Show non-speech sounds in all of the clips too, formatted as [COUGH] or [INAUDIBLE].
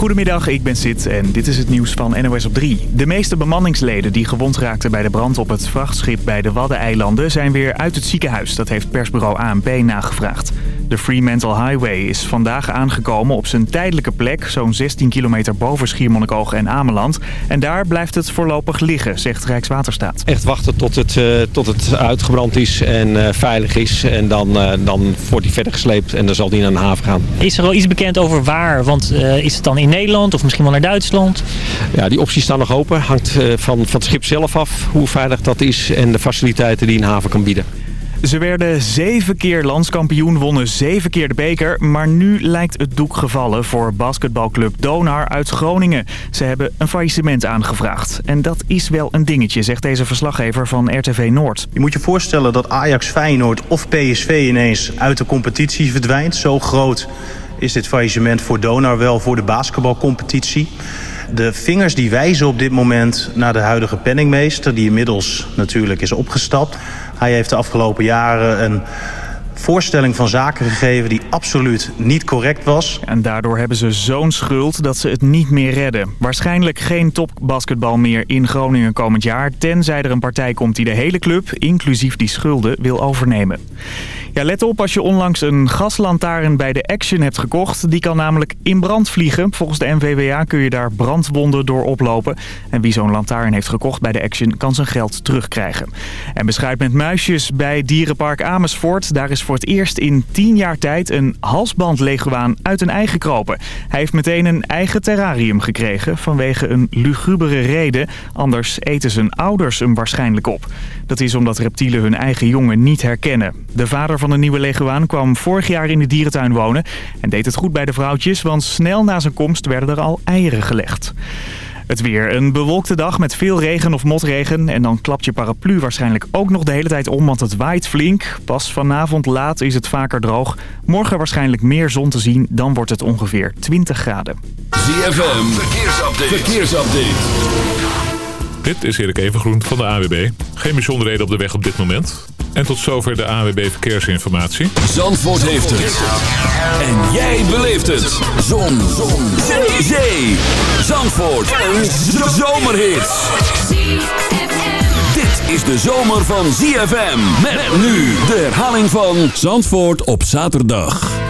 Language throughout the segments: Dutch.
Goedemiddag, ik ben Sid en dit is het nieuws van NOS op 3. De meeste bemanningsleden die gewond raakten bij de brand op het vrachtschip bij de Waddeneilanden zijn weer uit het ziekenhuis. Dat heeft persbureau ANP nagevraagd. De Fremantle Highway is vandaag aangekomen op zijn tijdelijke plek, zo'n 16 kilometer boven Schiermonnikoog en Ameland. En daar blijft het voorlopig liggen, zegt Rijkswaterstaat. Echt wachten tot het, uh, tot het uitgebrand is en uh, veilig is en dan, uh, dan wordt hij verder gesleept en dan zal hij naar een haven gaan. Is er al iets bekend over waar? Want is het dan in Nederland of misschien wel naar Duitsland? Ja, die opties staan nog open. Hangt van, van het schip zelf af hoe veilig dat is en de faciliteiten die een haven kan bieden. Ze werden zeven keer landskampioen, wonnen zeven keer de beker. Maar nu lijkt het doek gevallen voor basketbalclub Donar uit Groningen. Ze hebben een faillissement aangevraagd. En dat is wel een dingetje, zegt deze verslaggever van RTV Noord. Je moet je voorstellen dat Ajax Feyenoord of PSV ineens uit de competitie verdwijnt. Zo groot is dit faillissement voor Donar wel voor de basketbalcompetitie. De vingers die wijzen op dit moment naar de huidige penningmeester... die inmiddels natuurlijk is opgestapt. Hij heeft de afgelopen jaren een voorstelling van zaken gegeven die absoluut niet correct was. En daardoor hebben ze zo'n schuld dat ze het niet meer redden. Waarschijnlijk geen topbasketbal meer in Groningen komend jaar... tenzij er een partij komt die de hele club, inclusief die schulden, wil overnemen. Ja, let op als je onlangs een gaslantaarn bij de Action hebt gekocht. Die kan namelijk in brand vliegen. Volgens de NVWA kun je daar brandwonden door oplopen. En wie zo'n lantaarn heeft gekocht bij de Action kan zijn geld terugkrijgen. En beschuit met muisjes bij Dierenpark Amersfoort. Daar is voor het eerst in 10 jaar tijd een halsbandleguaan uit een ei gekropen. Hij heeft meteen een eigen terrarium gekregen vanwege een lugubere reden. Anders eten zijn ouders hem waarschijnlijk op. Dat is omdat reptielen hun eigen jongen niet herkennen. De vader van de nieuwe leguaan kwam vorig jaar in de dierentuin wonen... en deed het goed bij de vrouwtjes, want snel na zijn komst werden er al eieren gelegd. Het weer. Een bewolkte dag met veel regen of motregen. En dan klapt je paraplu waarschijnlijk ook nog de hele tijd om, want het waait flink. Pas vanavond laat is het vaker droog. Morgen waarschijnlijk meer zon te zien, dan wordt het ongeveer 20 graden. ZFM, verkeersupdate. verkeersupdate. Dit is Erik Evengroen van de AWB. Geen bijzonderheden op de weg op dit moment. En tot zover de AWB Verkeersinformatie. Zandvoort heeft het. En jij beleeft het. Zon. Zon. Zee. Zee. Zandvoort. Een zomerhit. Dit is de zomer van ZFM. Met nu de herhaling van Zandvoort op zaterdag.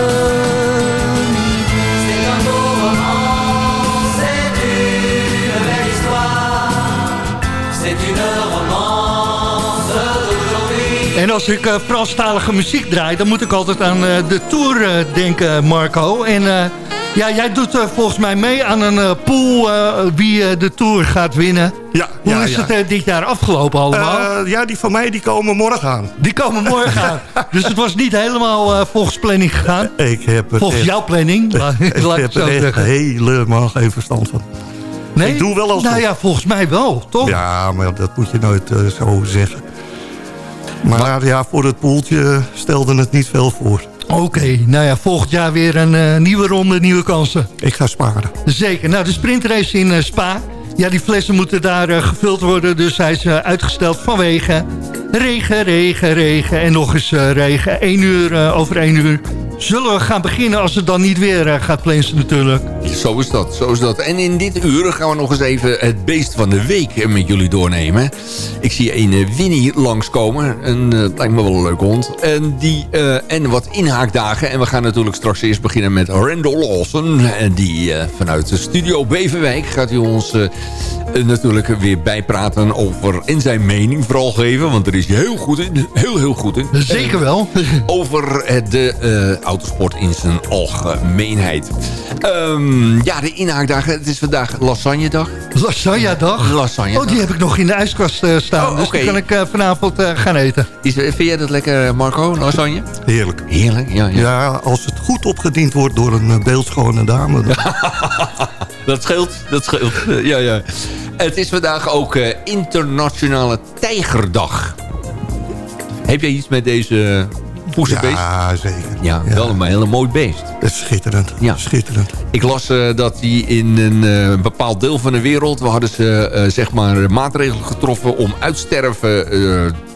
En als ik eh, Franstalige muziek draai, dan moet ik altijd aan eh, de Tour eh, denken, Marco. En ja, jij doet volgens mij mee aan een pool wie de Tour gaat winnen. Ja, Hoe ja, is ja. het dit jaar afgelopen allemaal? Ja, die van mij die komen morgen aan. Die komen morgen aan. [LAUGHS] Dus het was niet helemaal volgens planning gegaan. Ik heb Volgens echt- jouw planning, [LAUGHS] laat, ik heb er echt zeggen. helemaal geen verstand van. Nee? ik doe wel alsof. Nou ja, volgens mij wel, toch? Ja, maar dat moet je nooit zo zeggen. Maar ja, voor het poeltje stelde het niet veel voor. Oké, nou ja, volgend jaar weer een eh, nieuwe ronde, nieuwe kansen. Ik ga sparen. Zeker. Nou, de sprintrace in eh, Spa. Ja, die flessen moeten daar eh, gevuld worden. Dus hij is eh, uitgesteld vanwege regen, regen, regen en nog eens eh, regen. Eén uur over één uur zullen we gaan beginnen als het dan niet weer gaat plensen natuurlijk. Zo is dat, zo is dat. En in dit uur gaan we nog eens even het beest van de week met jullie doornemen. Ik zie een Winnie langskomen. En, het lijkt me wel een leuke hond. En, die, en wat inhaakdagen. En we gaan natuurlijk straks eerst beginnen met Randall Lawson. En die vanuit de studio Beverwijk gaat hij ons natuurlijk weer bijpraten over... en zijn mening vooral geven. Want er is heel goed in. Heel, heel goed in. Zeker wel. over eh, de eh, autosport in zijn algemeenheid. Ehm, ja, de inhaakdagen. Het is vandaag lasagnedag. Lasagne-dag. Lasagne. Oh, die heb ik nog in de ijskast eh, staan. Oh, dus die kan ik eh, vanavond eh, gaan eten. Is, vind jij dat lekker, Marco, lasagne? Heerlijk. Heerlijk, ja. ja. Ja, als het goed opgediend wordt door een eh, beeldschone dame. dan- [LAUGHS] Dat scheelt, dat scheelt. [LAUGHS] ja, ja. Het is vandaag ook eh, Internationale Tijgerdag. Heb jij iets met deze poesenbeest? ja, zeker. Ja, wel een hele mooi beest. Het is schitterend. Ja. Schitterend. Ik las eh, dat hij in een eh, bepaald deel van de wereld... we hadden ze eh, zeg maar maatregelen getroffen om uitsterven eh,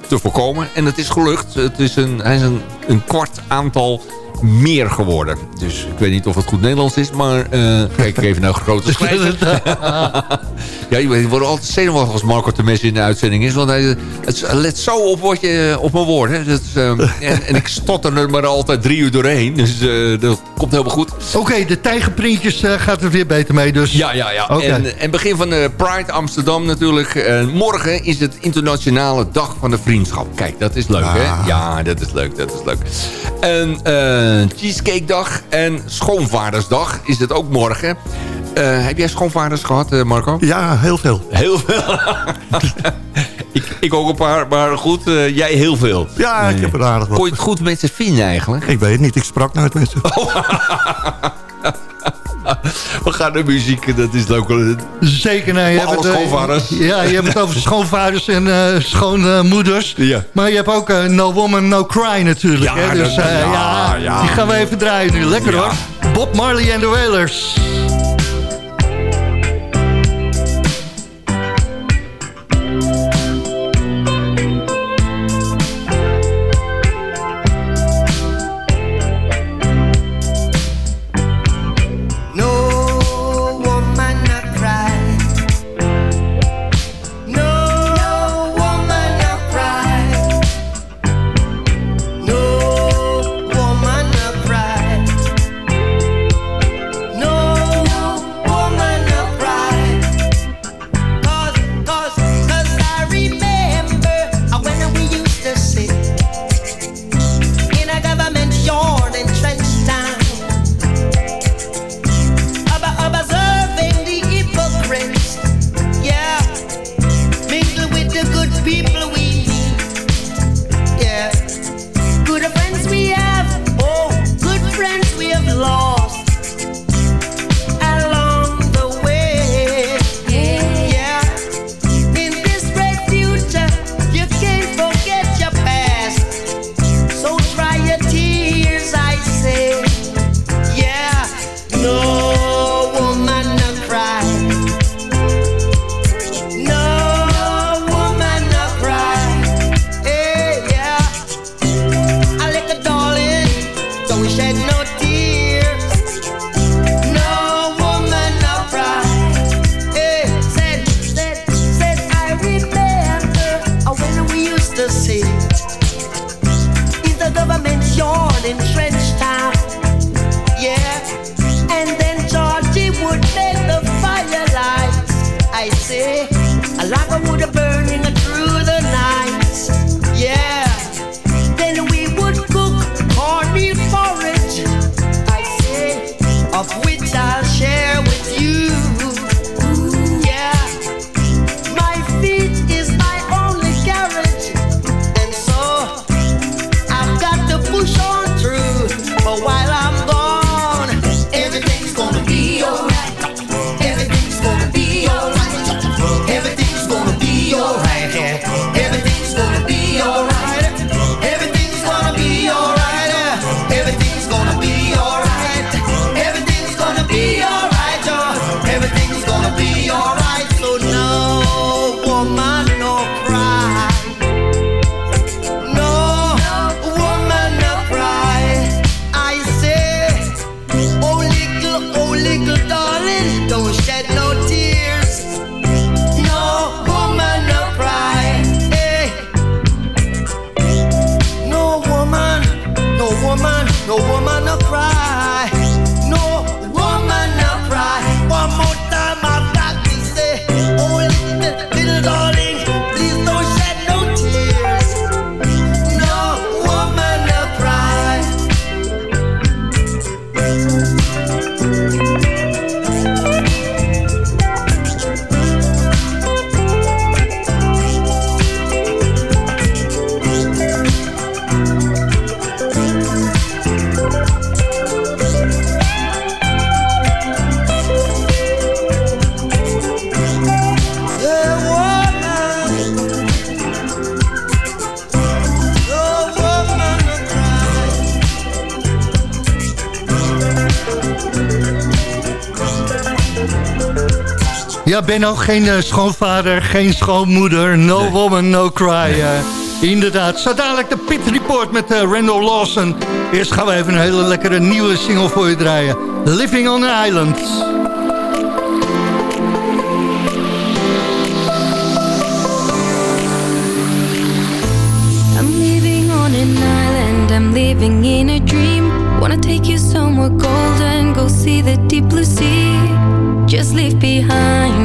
te voorkomen. En het is gelukt. Het is een, hij is een, een kwart aantal meer geworden. Dus ik weet niet of het goed Nederlands is, maar eh, kijk ik even naar grote [LAUGHS] schrijven. [LAUGHS] ja, je weet, word altijd zenuwachtig als Marco Temes in de uitzending is. Want hij het let zo op, wat je, op mijn woorden. Ehm, [LAUGHS] en, en ik stotter er maar altijd drie uur doorheen. Dus eh, dat komt helemaal goed. Oké, de tijgerprintjes eh, gaat er weer beter mee. Dus. Ja, ja, ja. En, en begin van de Pride Amsterdam natuurlijk. En morgen is het internationale dag van de vriendschap. Kijk, dat is leuk, hè? Ja, dat is leuk, dat is leuk. En eh Cheesecake Dag en Schoonvaardersdag is het ook morgen. Eh, heb jij schoonvaarders gehad, eh, Marco? Ja, heel veel. Heel veel. [LAUGHS] ik, ik ook een paar, maar goed, eh, jij heel veel. Ja, ik heb er aardig wat. Kon je het goed met ze vinden eigenlijk? Ik weet het niet, ik sprak nooit met ze. [LAUGHS] We gaan naar muziek, dat is leuk. Zeker, nee. Je hebt het, eh, schoonvaders. Ja, je hebt het over schoonvaders en eh, schoonmoeders. Ja. Maar je hebt ook eh, No Woman, No Cry natuurlijk. Ja, hè? Dus ja, ja, die gaan we even draaien nu. Lekker hoor. Bob Marley en de Wailers. Benno, geen eh, schoonvader, geen schoonmoeder. No woman, no cry. eh. inderdaad. Zo dadelijk de Pit Report met eh, Randall Lawson. Eerst gaan we even een hele lekkere nieuwe single voor je draaien. Living on an Island. I'm living on an island, I'm living in a dream. Wanna take you somewhere golden, go see the deep blue sea. Just leave behind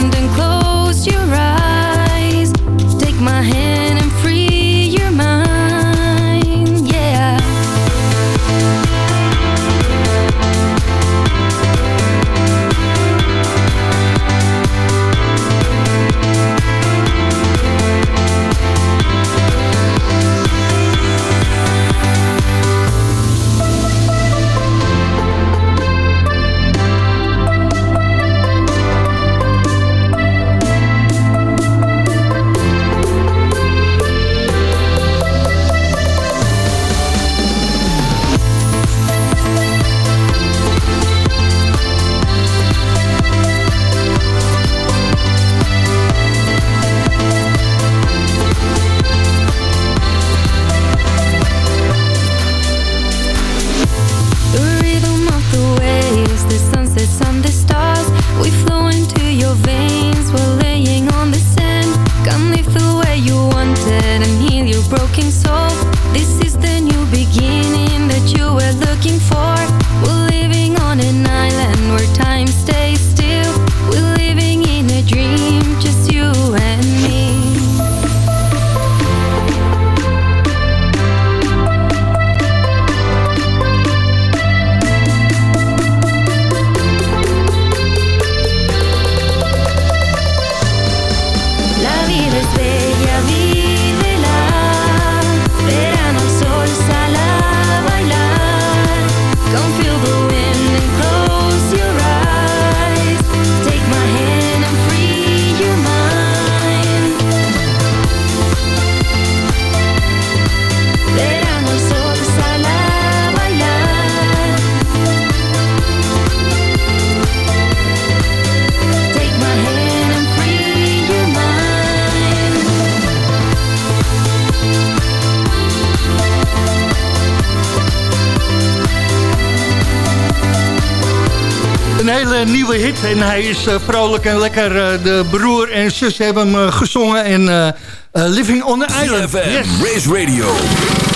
hele nieuwe hit. En hij is uh, vrolijk en lekker. Uh, de broer en zus hebben hem uh, gezongen. En Living on the Island. Yes. Race Radio.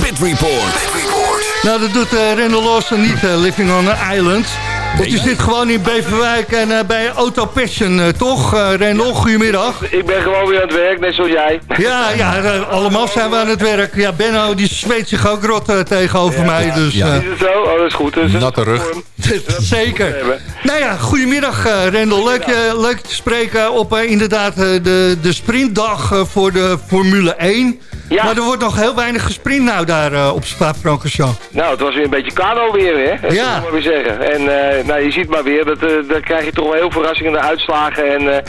Pit Report. Pit Report. Nou, dat doet Randall Lawson niet, Living on the Island. Want je zit gewoon in Beverwijk en uh, bij Auto Passion, uh, toch? Uh, Rendel, goedemiddag. Ik ben gewoon weer aan het werk, net zoals jij. Ja, ja allemaal zijn we aan het werk. Ja, Benno die zweet zich ook rot tegenover ja, mij. Dus, ja. Is het zo? Oh, dat is goed. Dus Natte rug. [LAUGHS] Zeker. Nou ja, goedemiddag Rendel. Leuk, leuk te spreken op inderdaad de, de sprintdag voor de Formule 1. Ja. Maar er wordt nog heel weinig gesprint nou daar op Spa-Francorchamps. Nou, het was weer een beetje kano weer, hè? Dat ja. maar weer zeggen. En nou, je ziet maar weer, dat, daar krijg je toch wel heel verrassende uitslagen. En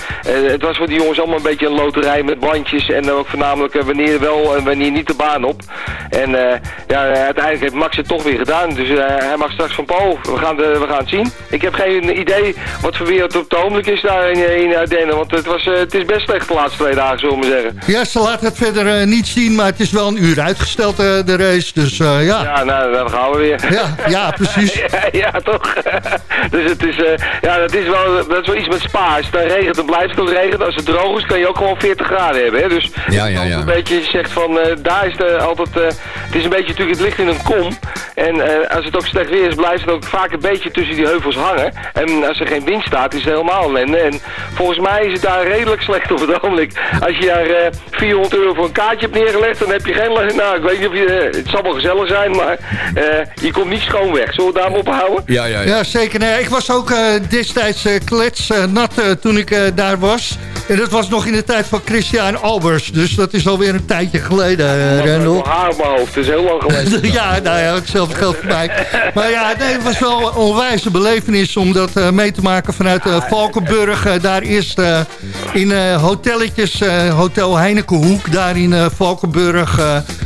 het was voor die jongens allemaal een beetje een loterij met bandjes. En ook voornamelijk wanneer wel en wanneer niet de baan op. En ja, uiteindelijk heeft Max het toch weer gedaan. Dus hij mag straks van Paul. We gaan, de, we gaan het zien. Ik heb geen idee wat voor weer het op het ogenblik is daar in, in Ardennen. Want het, was, het is best slecht de laatste twee dagen, zullen we maar zeggen. Ja, ze laten het verder niet zien, maar het is wel een uur uitgesteld, de race. Dus ja. Ja, nou, dan gaan we weer. Ja, ja precies. [LAUGHS] ja, ja, toch. [LAUGHS] dus het is, uh, ja, dat is, wel, dat is wel iets met spa. Als het dan regent, dan blijft het regenen. Als het droog is, kan je ook gewoon 40 graden hebben. Hè? Dus ja, ja, ja. een beetje, je zegt van, uh, daar is het altijd, uh, het is een beetje natuurlijk, het ligt in een kom. En als het ook slecht weer is, blijft het ook vaak een beetje tussen die heuvels hangen. En als er geen wind staat, is het helemaal ellende. En volgens mij is het daar redelijk slecht op het ogenblik. Als je daar 400 euro voor een kaartje hebt neergelegd, dan heb je geen... Nou, ik weet niet of je... het zal wel gezellig zijn, maar je komt niet schoon weg. Zullen we daar op houden? Ja, ja, ja. ja zeker. Nee, ik was ook uh, destijds uh, kletsnat uh, toen ik daar was. En dat was nog in de tijd van Christian Albers. Dus dat is alweer een tijdje geleden, uh, Rendel. haar op mijn hoofd, dat is heel lang [LAUGHS] geleden. ja, nou ja, hetzelfde geldt voor mij. Maar ja, nee, het was wel onwijze belevenis om dat uh, mee te maken vanuit uh, Valkenburg. daar eerst in hotelletjes, Hotel Heinekenhoek, daar in Valkenburg.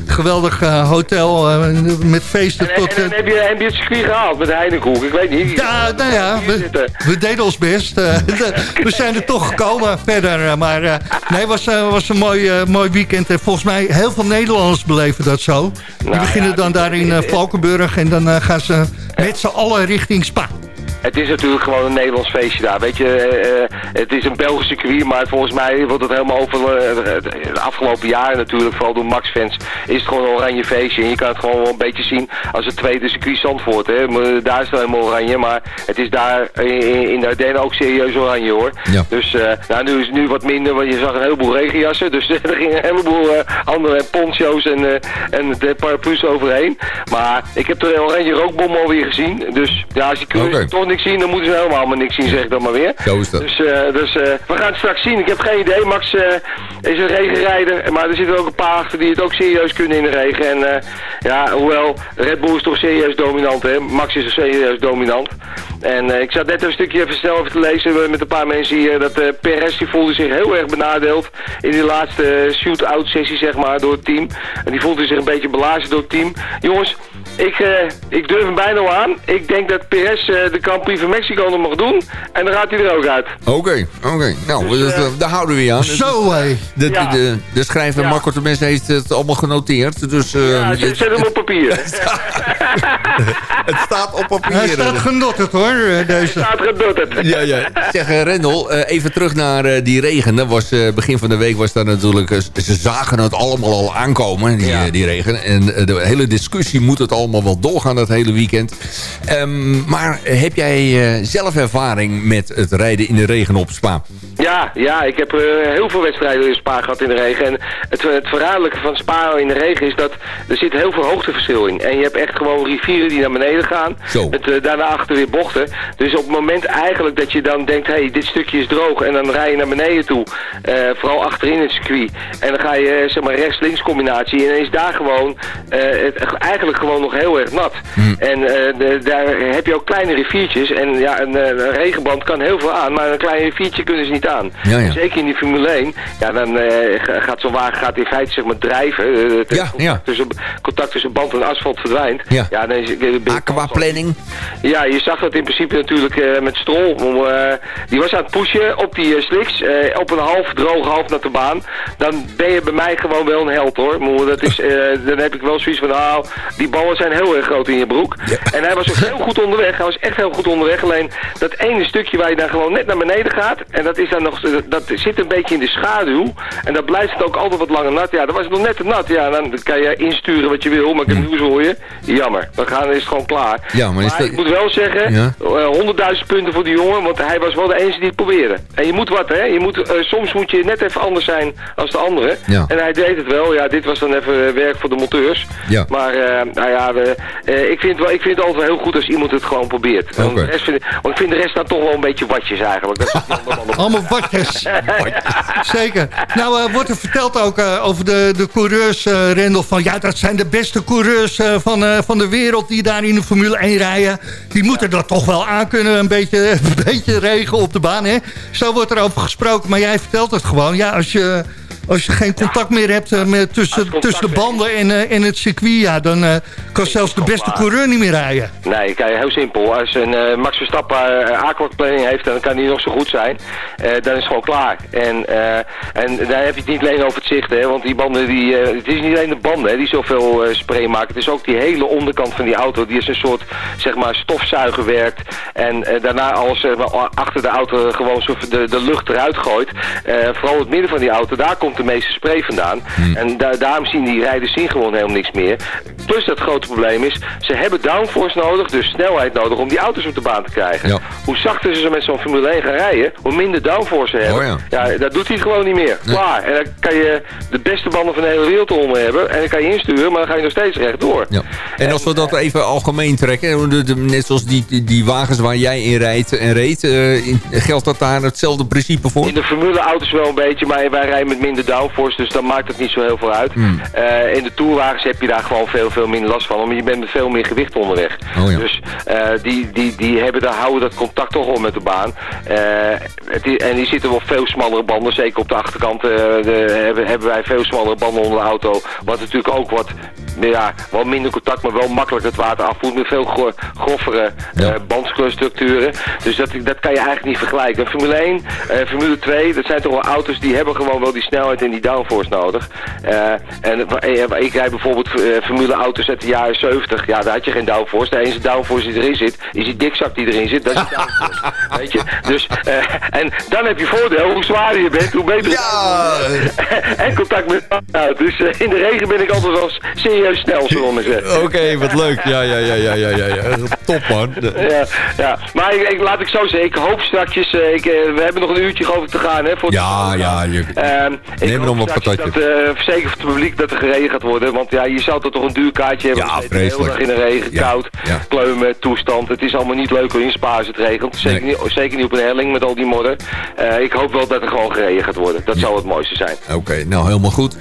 geweldig hotel met feesten en, tot... En, en, heb, je, heb je het circuit gehaald met Heinekenhoek? Ik weet niet. Ja, nou ja, we, we deden ons best. [LAUGHS] we zijn er toch gekomen verder. Eh, maar nee, was, uh, was een mooi, mooi weekend. En volgens mij heel veel Nederlanders beleven dat zo. Die nou beginnen dan daar in Valkenburg en dan gaan ze met z'n allen richting Spa. Het is natuurlijk gewoon een Nederlands feestje daar. Weet je, uh, het is een Belgisch circuit, maar volgens mij wordt het helemaal over uh, de afgelopen jaren natuurlijk, vooral door Max-fans, is het gewoon een oranje feestje. En je kan het gewoon wel een beetje zien als het tweede circuit Zandvoort. Hè. Daar is het helemaal oranje, maar het is daar in, in de Ardennen ook serieus oranje hoor. Ja. Dus uh, nou, nu is het nu wat minder, want je zag een heleboel regenjassen. Dus [LAUGHS] er gingen een heleboel andere poncho's en, en de paraplu's overheen. Maar ik heb er een oranje rookbom alweer gezien. Dus ja, als je okay. toch niks zien, dan moeten ze helemaal maar niks zien, zeg ik dan maar weer. Zo is dat. Dus, uh, dus uh, we gaan het straks zien. Ik heb geen idee. Max uh, is een regenrijder, maar er zitten ook een paar achter die het ook serieus kunnen in de regen. En ja, hoewel Red Bull is toch serieus dominant, hè. Max is serieus dominant. En ik zat net een stukje even snel even te lezen met een paar mensen hier, dat Perez die voelde zich heel erg benadeeld in die laatste shoot-out sessie, zeg maar, door het team. En die voelde zich een beetje belazen door het team. Jongens, ik, uh, ik durf hem bijna al aan. Ik denk dat PS uh, de Grand van Mexico nog mag doen. En dan gaat hij er ook uit. Oké, okay, oké. Okay. Nou, dus, uh, daar houden we je aan. Zo, hé. De, ja. de, de, de schrijver ja. Marco de Mens heeft het allemaal genoteerd. Dus, ja, zet, zet hem op papier. [LAUGHS] het staat op papier. Hij staat genotterd hoor, deze. Hij staat genotterd. ja, ja. Zeg, Rendel, even terug naar die regen. Dat was, begin van de week was daar natuurlijk... ze zagen het allemaal al aankomen, die, die regen. En de hele discussie moet het allemaal wel doorgaan dat hele weekend. Um, maar heb jij uh, zelf ervaring met het rijden in de regen op Spa? Ja, ja ik heb uh, heel veel wedstrijden in Spa gehad in de regen. En het, het verraderlijke van Spa in de regen is dat er zit heel veel hoogteverschil in. En je hebt echt gewoon rivieren die naar beneden gaan. Zo. Met uh, daarna achter weer bochten. Dus op het moment eigenlijk dat je dan denkt, hé, hey, dit stukje is droog. En dan rij je naar beneden toe. vooral achterin het circuit. En dan ga je, zeg maar, rechts-links combinatie. En dan is daar gewoon, het, eigenlijk gewoon nog heel erg nat. Hmm. En de, daar heb je ook kleine riviertjes. En ja, een, een, regenband kan heel veel aan, maar een klein riviertje kunnen ze niet aan. Ja, ja. Zeker in die Formule 1. Ja, dan uh, gaat zo'n wagen gaat in feite zeg maar drijven. Ja, contact, Tussen, contact tussen band en asfalt verdwijnt. Ja, ja dan, is, Aquaplanning? Ja, je zag dat in principe natuurlijk eh, met Strol. Eh, die was aan het pushen op die slicks. op een half droge, half natte baan. Dan ben je bij mij gewoon wel een held hoor. Maar dat is, [LAUGHS] dan heb ik wel zoiets van, nou, die ballen zijn heel erg groot in je broek. En hij was ook heel goed onderweg. Hij was echt heel goed onderweg. Alleen dat ene stukje waar je dan gewoon net naar beneden gaat. En dat, is dan nog, dat zit een beetje in de schaduw. En dan blijft het ook altijd wat langer nat. Ja, dan was het nog net te nat. Ja, dan kan je insturen wat je wil. Maar ik heb nieuws voor je. Jammer. Dan gaan, is het gewoon klaar. Ja, maar, dat... ik moet wel zeggen, ja. 100.000 punten voor die jongen. Want hij was wel de enige die het probeerde. En je moet wat, hè. Je moet, uh, soms moet je net even anders zijn als de anderen. Ja. En hij deed het wel. Ja, dit was dan even werk voor de monteurs. Ja. Maar, uh, nou ja, we, uh, ik, vind wel, ik vind het altijd wel heel goed als iemand het gewoon probeert. Okay. Want, vind, want ik vind de rest dan toch wel een beetje watjes eigenlijk. Dat is [LAUGHS] Allemaal watjes. [LAUGHS] Zeker. Nou, wordt er verteld ook over de, de coureurs, Rendel, van ja, dat zijn de beste coureurs van, van de wereld die daar in de Formule 1 rijden. Die moeten dat toch wel aankunnen, een beetje, [LAUGHS] een beetje regen op de baan. Hè? Zo wordt er over gesproken, maar jij vertelt het gewoon. Ja, als je als je geen contact meer hebt uh, met, tussen, tussen de banden en, uh, en het circuit... Ja, dan uh, kan zelfs de beste coureur niet meer rijden. Nee, kijk, heel simpel. Als een Max Verstappen aquaplanning heeft, dan kan hij nog zo goed zijn. dan is het gewoon klaar. En, en daar heb je het niet alleen over het zicht, hè, want die banden, die, het is niet alleen de banden hè, die zoveel spray maken. Het is ook die hele onderkant van die auto die als een soort zeg maar, stofzuiger werkt. En daarna als achter de auto gewoon zo de, de lucht eruit gooit. vooral het midden van die auto, daar komt de meeste spray vandaan. Hmm. En da daarom zien die rijders zien gewoon helemaal niks meer. Plus dat grote probleem is, ze hebben downforce nodig, dus snelheid nodig om die auto's op de baan te krijgen. Ja. Hoe zachter ze met zo'n Formule 1 gaan rijden, hoe minder downforce ze hebben. Oh ja. ja. dat doet hij gewoon niet meer. Klaar. En dan kan je de beste banden van de hele wereld onder hebben. En dan kan je insturen, maar dan ga je nog steeds rechtdoor. Ja. En als we dat even algemeen trekken, net zoals die, die, wagens waar jij in rijdt en reed, uh, in, geldt dat daar hetzelfde principe voor? In de Formule auto's wel een beetje, maar wij rijden met minder downforce, dus dan maakt het niet zo heel veel uit. Uh, in de tourwagens heb je daar gewoon veel, veel minder last van, omdat je bent met veel meer gewicht onderweg. Oh ja. Dus uh, die, die, die hebben daar, houden dat contact toch wel met de baan. Uh, het, en die zitten wel veel smallere banden, zeker op de achterkant de, hebben, hebben wij veel smallere banden onder de auto. Wat natuurlijk ook wat, ja, wel minder contact, maar wel makkelijk het water afvoert met veel gro groffere ja. bandstructuren. Dus dat, dat kan je eigenlijk niet vergelijken. Formule 1, Formule 2, dat zijn toch wel auto's die hebben gewoon wel die snelheid en die downforce nodig. Uh, en ik rijd bijvoorbeeld Formule auto's uit de jaren 70. Ja, daar had je geen downforce. De enige downforce die erin zit, is die dikzak die erin zit. Dat is downforce. [LAUGHS] Weet je? Dus, en dan heb je voordeel, hoe zwaarder je bent, hoe beter ja. [LAUGHS] En contact met de Dus in de regen ben ik altijd wel serieus snel, zullen we maar zeggen. Oké, okay, wat leuk. Ja, ja, ja, ja, ja, ja. ja. Top, man. Ja, ja. maar ik, ik, laat ik zo zeggen, ik hoop straks, ik, we hebben nog een uurtje geloof ik te gaan, hè. Voor ja, ja. Je, neem nog wat patatje. Dat, uh, zeker voor het publiek dat er gereden gaat worden. Want ja, je zou toch toch een duur kaartje hebben. Ja, de hele dag in de regen, ja, koud, ja. kleumen, toestand. Het is allemaal niet leuk in Spa als het regent. Zeker, Nee. niet, zeker niet op een helling met al die modder. Uh, ik hoop wel dat er gewoon gereden gaat worden. Dat zou het mooiste zijn. Oké, nou helemaal goed.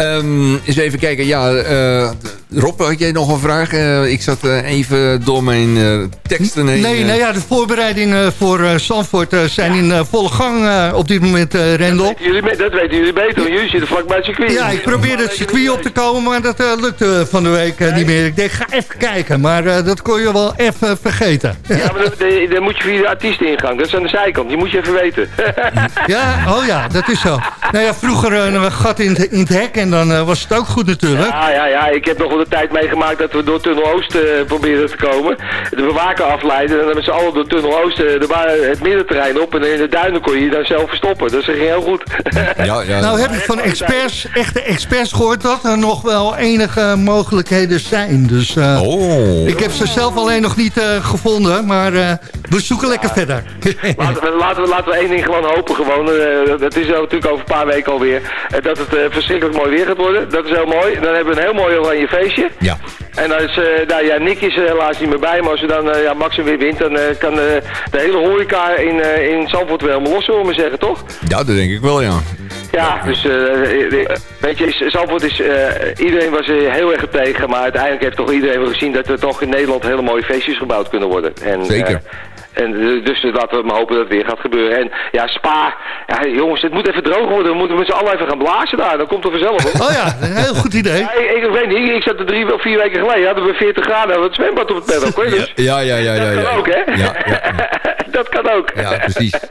Um, eens even kijken. Ja, uh, Rob, had jij nog een vraag? Uh, ik zat even door mijn teksten heen. Nee, nou ja, de voorbereidingen voor Zandvoort zijn in volle gang op dit moment, Rendel. Dat, jullie, dat weten jullie beter, want jullie zitten vlakbij het circuit. Ja, ik probeerde het circuit op te komen, maar dat uh, lukte van de week uh, niet meer. Ik denk, ga even kijken, maar uh, dat kon je wel even vergeten. Ja, maar dan, dan moet je via de artiesteningang. Dat is aan de zijkant, die moet je even weten. [LAUGHS] ja, oh ja, dat is zo. Nou ja, vroeger een gat in het, in het hek en dan was het ook goed natuurlijk. Ja, ja, ja. Ik heb nog de tijd meegemaakt dat we door Tunnel Oost proberen te komen. De bewaker afleiden en dan met z'n allen door Tunnel Oost het middenterrein op. En in de duinen kon je je dan zelf verstoppen. Dus dat ging heel goed. ja, ja. [LAUGHS] Nou heb ik van experts, echte experts gehoord dat er nog wel enige mogelijkheden zijn. Dus uh, oh. ik heb ze zelf alleen nog niet uh, gevonden, maar uh, we zoeken lekker verder. [LAUGHS] laten, we, laten, we, laten we één ding gewoon hopen. Gewoon. dat is natuurlijk over een paar weken alweer. dat het verschrikkelijk mooi weer gaat worden. Dat is heel mooi. Dan hebben we een heel mooi oranje feestje. Ja. En dan is, nou ja, Nick is er helaas niet meer bij, maar als we dan ja, Max weer wint, dan kan de hele horeca in, in Zandvoort wel helemaal los, zullen we zeggen, toch? Ja, dat denk ik wel, ja. Ja, dus weet je, Zandvoort is, iedereen was er heel erg tegen, maar uiteindelijk heeft toch iedereen wel gezien dat er toch in Nederland hele mooie feestjes gebouwd kunnen worden. En, Zeker. En eh, dus laten we maar hopen dat het weer gaat gebeuren. En ja, Spa, ja, jongens, het moet even droog worden. We moeten met z'n allen even gaan blazen daar. Dan komt het vanzelf op. Oh ja, een heel goed idee. Ja, ik, ik weet niet, ik zat er drie of vier weken geleden. Hadden we 40 graden en het zwembad op het paddock. hoor. Dus Ja, ja, ja. ja, dat ja. kan ook, hè? Ja, ja, [LAUGHS] dat kan ook. ja, precies. [LAUGHS]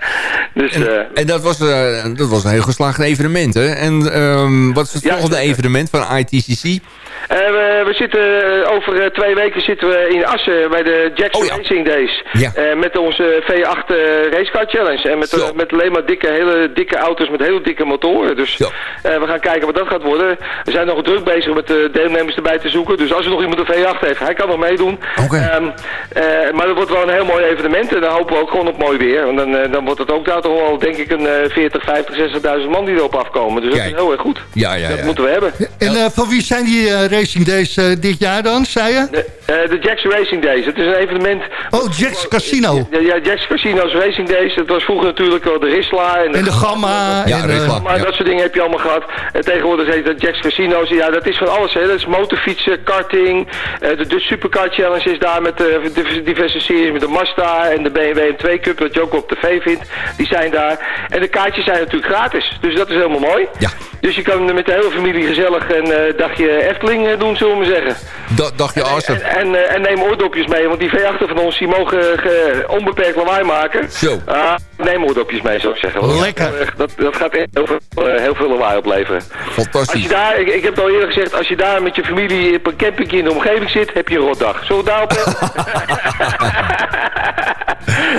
Dus, eh, En dat was, eh, dat was een heel geslaagd evenement, hè? En ehm, wat is het Ja, volgende zeker. evenement van ITCC? Eh, we, we zitten eh, over eh, twee weken zitten we in Assen bij de Jackson Oh ja. Racing Days. Ja. Eh, met onze V8 eh, Racecar Challenge. En met, met alleen maar dikke, hele dikke auto's met hele dikke motoren. Dus eh, we gaan kijken wat dat gaat worden. We zijn nog druk bezig met de deelnemers erbij te zoeken. Dus als er nog iemand een V8 heeft, hij kan nog meedoen. Oké. Ehm, eh, maar dat wordt wel een heel mooi evenement. En dan hopen we ook gewoon op mooi weer. Want dan, dan wordt het ook daar toch wel, denk ik, een eh, 40, 50, 60.000 man die erop afkomen. Dus dat is heel erg goed. Ja, ja, Dat moeten we hebben. En eh, van wie zijn die Racing Days eh, dit jaar dan, zei je? De, eh, de Jack's Racing Days. Het is een evenement... Oh, Jack's Casino. Ja, ja Jack's Casino's Racing Days. Dat was vroeger natuurlijk al de Risla en de, En de Gamma. Ja, en, eh, Risla. Maar Ja. dat soort dingen heb je allemaal gehad. En tegenwoordig heet dat Jack's Casino's. Ja, dat is van alles. Hè. Dat is motorfietsen, karting. eh, de Dutch Supercar Challenge is daar met eh, de diverse series. Met de Mazda en de BMW M2 Cup. Dat je ook op tv vindt. Die zijn daar. En de kaartjes zijn natuurlijk gratis. Dus dat is helemaal mooi. Ja. Dus je kan met de hele familie gezellig een eh, dagje Efteling eh, doen, zullen we maar zeggen. Da dacht je awesome. En, en, eh, en neem oordopjes mee, want die V8 van ons die mogen ge- onbeperkt lawaai maken. Zo. Ah, neem oordopjes mee, zou ik zeggen. Lekker. Dat, dat, dat gaat echt heel veel, eh, heel veel lawaai opleveren. Als Fantastisch. je daar, ik, ik heb het al eerder gezegd, als je daar met je familie op een campingje in de omgeving zit, heb je een rotdag. Zullen we daarop [LAUGHS]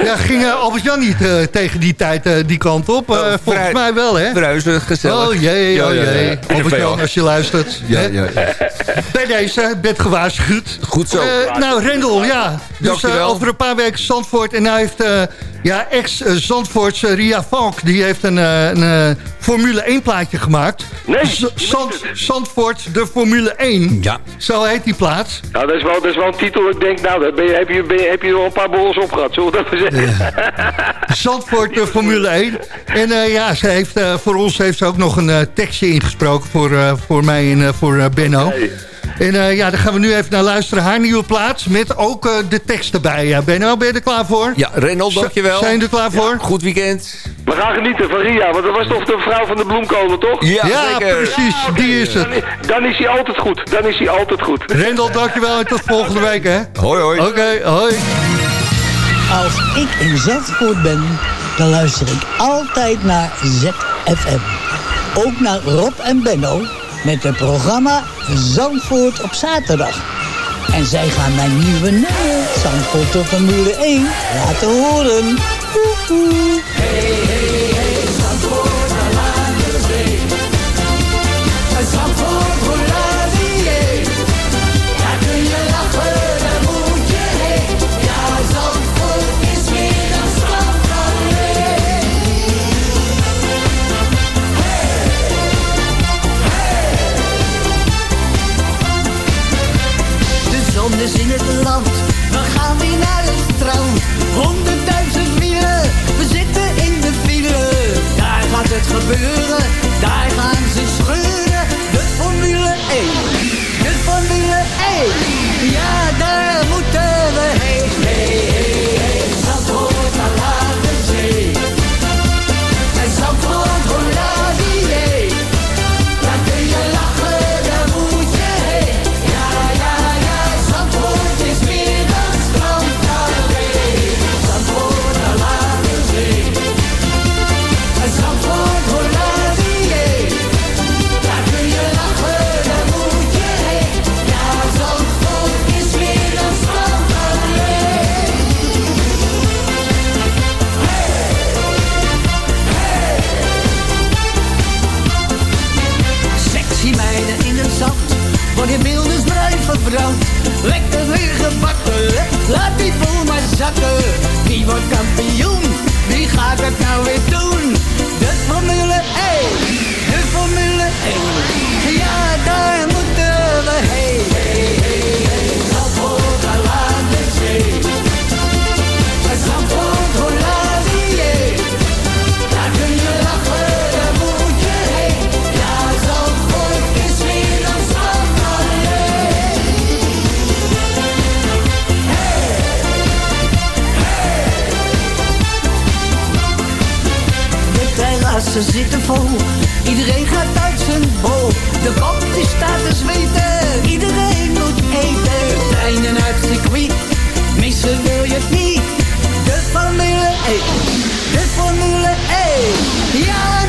Ja, ging eh, Albert-Jan niet eh, tegen die tijd eh, die kant op? Eh, Oh, volgens mij wel, hè? Druizen, gezellig. Oh jee, oh ja, ja. jee. Albert-Jan, V8. als je luistert. Ja, ja, ja. Bij deze, bent gewaarschuwd. Goed zo. Nou, Rendel, ja. Dus over een paar weken Zandvoort. En nou heeft eh, ja, ex-Zandvoorts Ria Valk... die heeft een, eh, een Formule 1 plaatje gemaakt. Nee, Zand. Zandvoort, de Formule 1. Ja. Zo heet die plaats. Nou, dat is, wel, dat is wel een titel. Ik denk, nou, ben je, heb, je, ben je, heb je wel een paar borrels opgehad, zullen we dat? Zandvoort, de Formule 1. En eh, ja, ze heeft, eh, voor ons heeft ze ook nog een eh, tekstje ingesproken... voor, eh, voor mij en eh, voor Benno. En eh, ja, daar gaan we nu even naar luisteren. Haar nieuwe plaats met ook eh, de tekst erbij. Ja, Benno, ben je er klaar voor? Ja, Reynold, dankjewel. Zijn je er klaar voor? Goed weekend. We gaan genieten van Ria, want dat was toch de vrouw van de bloemkolen, toch? Ja, precies. Die is het. Dan is hij altijd goed. Dan is hij altijd goed. Rendel, dankjewel en tot volgende week, hè? Hoi, hoi. Oké, hoi. Als ik in Zandvoort ben, dan luister ik altijd naar ZFM. Ook naar Rob en Benno met het programma Zandvoort op zaterdag. En zij gaan mijn nieuwe nummer, Zandvoort op Formule 1, laten horen. Gebeuren, Lekker weer gebakken, laat die vol maar zakken. Wie wordt kampioen, wie gaat het nou weer doen? Ze zitten vol. Iedereen gaat uit zijn bol. De kop die staat te zweten. Iedereen moet eten. Treinen uit het circuit. Missen wil je niet. De Formule 1. De Formule 1. Ja,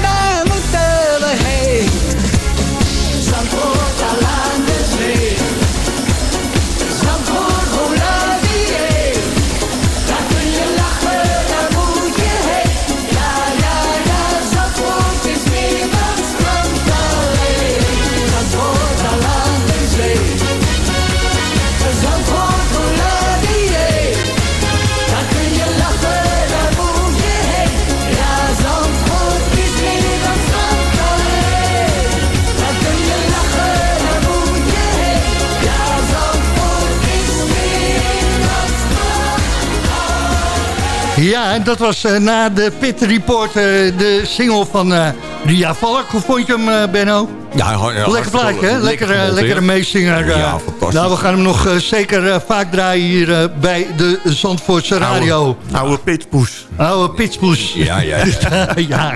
Ja, en dat was eh, na de Pit Report eh, de single van eh, Ria Valk. Hoe vond je hem, Benno? Ja, ja, Lekker plaatje, hè? Lekker, lekkere meezinger. Ja, fantastisch. Nou, we gaan hem nog zeker vaak draaien hier bij de Zandvoortse Radio. Oude pitpoes. Oude pitspoes. Ja, ja. [LAUGHS] ja.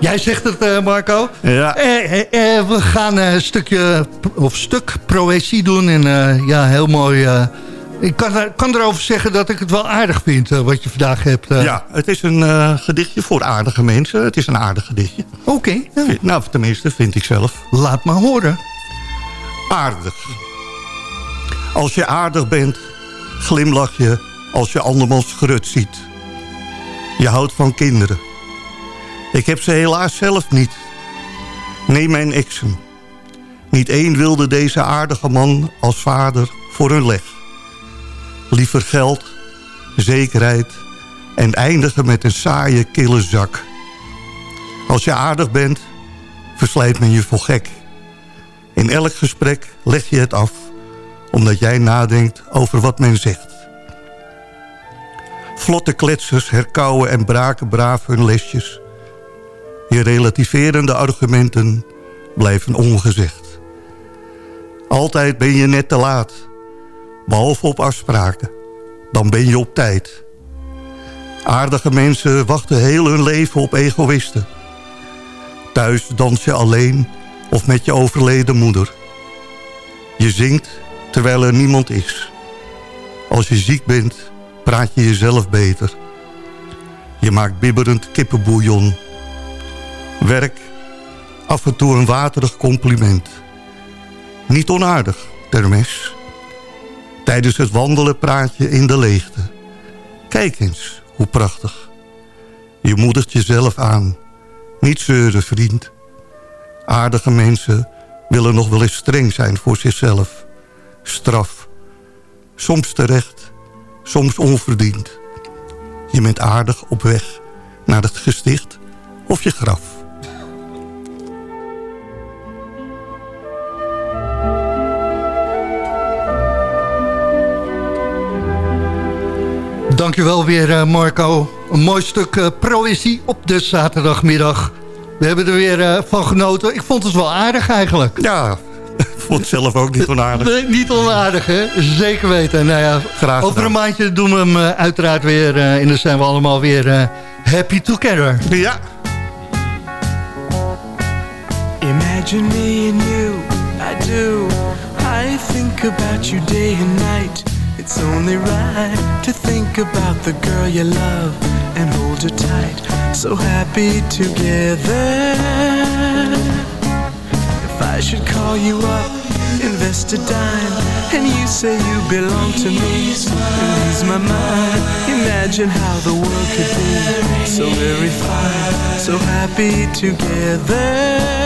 Jij zegt het, eh, Marco. Ja. Eh, eh, eh, we gaan eh, een stukje, of stuk proëzie doen. En eh, ja, heel mooi. Ik kan, er- kan erover zeggen dat ik het wel aardig vind, eh, wat je vandaag hebt. eh. Ja, het is een eh, gedichtje voor aardige mensen. Het is een aardig gedichtje. Oké. Nou, tenminste, vind ik zelf. Laat maar horen. Aardig. Als je aardig bent, glimlach je als je andermans gerut ziet. Je houdt van kinderen. Ik heb ze helaas zelf niet. Neem mijn exen. Niet één wilde deze aardige man als vader voor hun leg. Liever geld, zekerheid en eindigen met een saaie, kille zak. Als je aardig bent, verslijt men je voor gek. In elk gesprek leg je het af, omdat jij nadenkt over wat men zegt. Vlotte kletsers herkauwen en braken braaf hun lesjes. Je relativerende argumenten blijven ongezegd. Altijd ben je net te laat, behalve op afspraken. Dan ben je op tijd. Aardige mensen wachten heel hun leven op egoïsten. Thuis dans je alleen of met je overleden moeder. Je zingt terwijl er niemand is. Als je ziek bent, praat je jezelf beter. Je maakt bibberend kippenbouillon. Werk, af en toe een waterig compliment. Niet onaardig, Termes. Tijdens het wandelen praat je in de leegte. Kijk eens, hoe prachtig. Je moedigt jezelf aan. Niet zeuren, vriend. Aardige mensen willen nog wel eens streng zijn voor zichzelf. Straf. Soms terecht, soms onverdiend. Je bent aardig op weg naar het gesticht of je graf. Dankjewel weer, eh, Marco. Een mooi stuk eh, proëzie op de zaterdagmiddag. We hebben er weer eh, van genoten. Ik vond het wel aardig eigenlijk. Ja, ik vond het zelf ook niet onaardig. Nee, niet onaardig, hè? Zeker weten. Nou ja, Graag over een maandje doen we hem uiteraard weer. eh, en dan zijn we allemaal weer eh, happy together. Ja. Imagine me and you, I do. I think about you day and night. It's only right to think about the girl you love and hold her tight. So happy together. If I should call you up, invest a dime, and you say you belong to me, ease my mind. Imagine how the world could be so very fine, so happy together.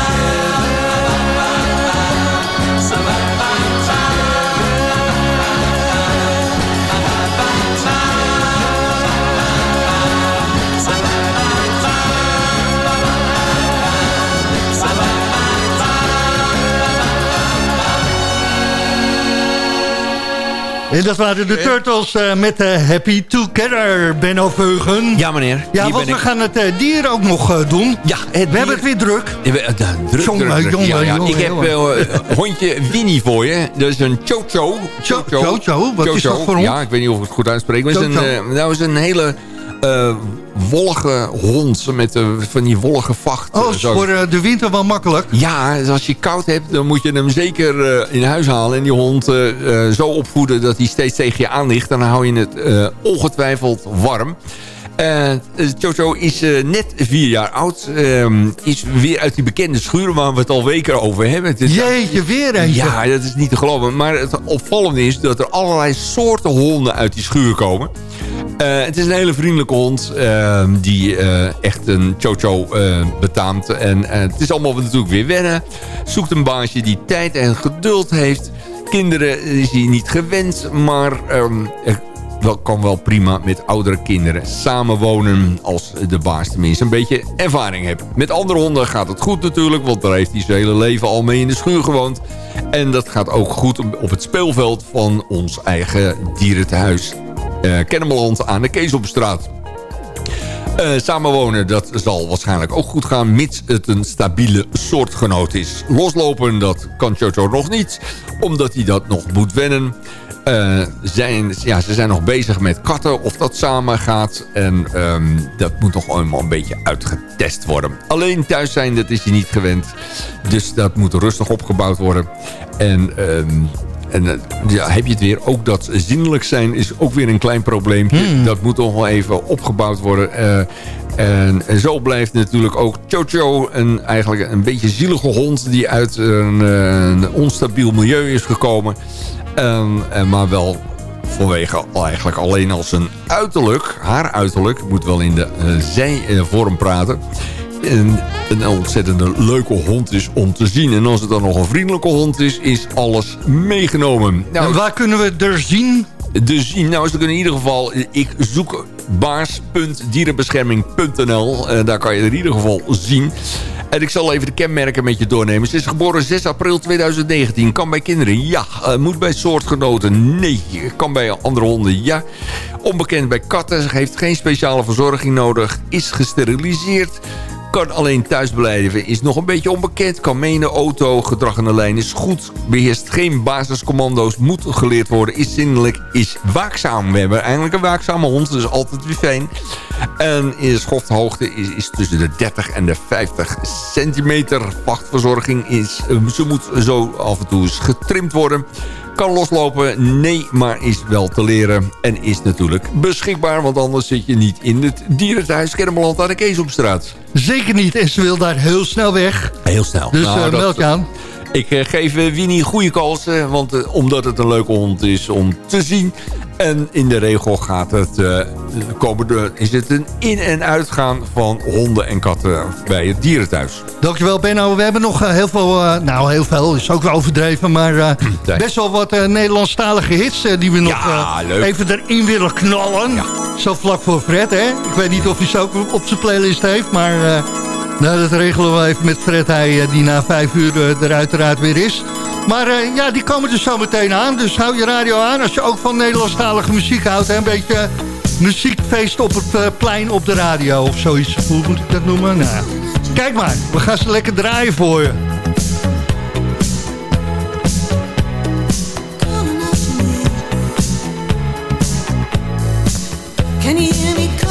En dat waren de Turtles uh, met uh, Happy Together, Benno Veugen. Ja, meneer. Ja, want we ik. gaan het uh, dier ook nog doen. Ja, het We hebben het weer druk. Ja, de- druk, Jongen, druk, druk. jongen, Ja, ja. jongen, Ik heb eh, hondje Winnie voor je. Dat is een Chocho. Cho- Chocho? Wat is dat voor hond? Ja, ik weet niet of ik het goed uitspreek. Maar het is een, Chocho. eh, nou, is een hele eh, wollige hond met eh, van die wollige vacht. Oh, is voor eh, de winter wel makkelijk. Ja, dus als je koud hebt, dan moet je hem zeker eh, in huis halen. En die hond zo opvoeden dat hij steeds tegen je aan ligt. Dan hou je het ongetwijfeld warm. Eh, Jojo is net vier jaar oud. Ehm, is weer uit die bekende schuur waar we het al weken over hebben. Het is- Jeetje, weer eentje. ja, dat is niet te geloven. Maar het opvallende is dat er allerlei soorten honden uit die schuur komen. Eh, het is een hele vriendelijke hond eh, die eh, echt een Chocho eh betaamt. En het is allemaal natuurlijk weer wennen. Zoekt een baasje die tijd en geduld heeft. Kinderen is hij niet gewend, maar ehm, wel, kan wel prima met oudere kinderen samenwonen als de baas tenminste een beetje ervaring heeft. Met andere honden gaat het goed natuurlijk, want daar heeft hij zijn hele leven al mee in de schuur gewoond. En dat gaat ook goed op het speelveld van ons eigen dierentehuis. Eh Kennemerland aan de Keesopstraat. Eh, samenwonen, dat zal waarschijnlijk ook goed gaan... mits het een stabiele soortgenoot is. Loslopen, dat kan Jojo nog niet, omdat hij dat nog moet wennen. Eh, zijn, ja, ze zijn nog bezig met katten, of dat samen gaat. En ehm, dat moet nog allemaal een beetje uitgetest worden. Alleen thuis zijn, dat is hij niet gewend. Dus dat moet rustig opgebouwd worden. En... ehm, en eh, ja, heb je het weer. Ook dat zinnelijk zijn is ook weer een klein probleempje. Dat moet nog wel even opgebouwd worden. Eh, en, zo blijft natuurlijk ook Chocho een, eigenlijk een beetje zielige hond... die uit een, eh, een onstabiel milieu is gekomen. En, en maar wel vanwege eigenlijk alleen al zijn uiterlijk... haar uiterlijk, ik moet wel in de eh, zij-vorm praten... Een, een ontzettende leuke hond is om te zien. En als het dan nog een vriendelijke hond is, is alles meegenomen. Nou, en waar kunnen we er zien? de zien, nou is het in ieder geval... Ik zoek baars.dierenbescherming.nl. Eh, daar kan je in ieder geval zien. En ik zal even de kenmerken met je doornemen. Ze is geboren 6 april 2019. Kan bij kinderen, ja. Eh, moet bij soortgenoten, nee. Kan bij andere honden, ja. Onbekend bij katten, heeft geen speciale verzorging nodig. Is gesteriliseerd. Kan alleen thuis blijven, is nog een beetje onbekend. Kan menen, auto, gedrag aan de lijn is goed. Beheerst geen basiscommando's, moet geleerd worden. Is zinnelijk, is waakzaam. We hebben eigenlijk een waakzame hond, dus altijd weer fijn. En in de schofthoogte is, is tussen de 30 en de 50 centimeter. Vachtverzorging is, eh, ze moet zo af en toe eens getrimd worden. Kan loslopen, nee, maar is wel te leren. En is natuurlijk beschikbaar, want anders zit je niet in het dierenthuis Kermeland aan de Keesopstraat. Zeker niet. En ze wil daar heel snel weg. Heel snel. Dus Nou, eh, je aan. Ik eh, geef eh, Winnie goede kansen, want, eh, omdat het een leuke hond is om te zien. En in de regel gaat het, komen de, is het een in- en uitgaan van honden en katten bij het dierenthuis. Dankjewel Benno. We hebben nog heel veel, nou heel veel is ook wel overdreven, maar [CLEARS THROAT] best wel wat Nederlandstalige hits die we nog Ja, even erin willen knallen. Zo vlak voor Fred, hè? Ik weet niet of hij ze ook op zijn playlist heeft, maar Nou, dat regelen we even met Fred Heij, die na vijf uur er uiteraard weer is. Maar ja, die komen er zo meteen aan. Dus hou je radio aan als je ook van Nederlandstalige muziek houdt. Hè? Een beetje muziekfeest op het plein op de radio of zoiets. Hoe moet ik dat noemen? Nou, kijk maar, we gaan ze lekker draaien voor je. Can you hear me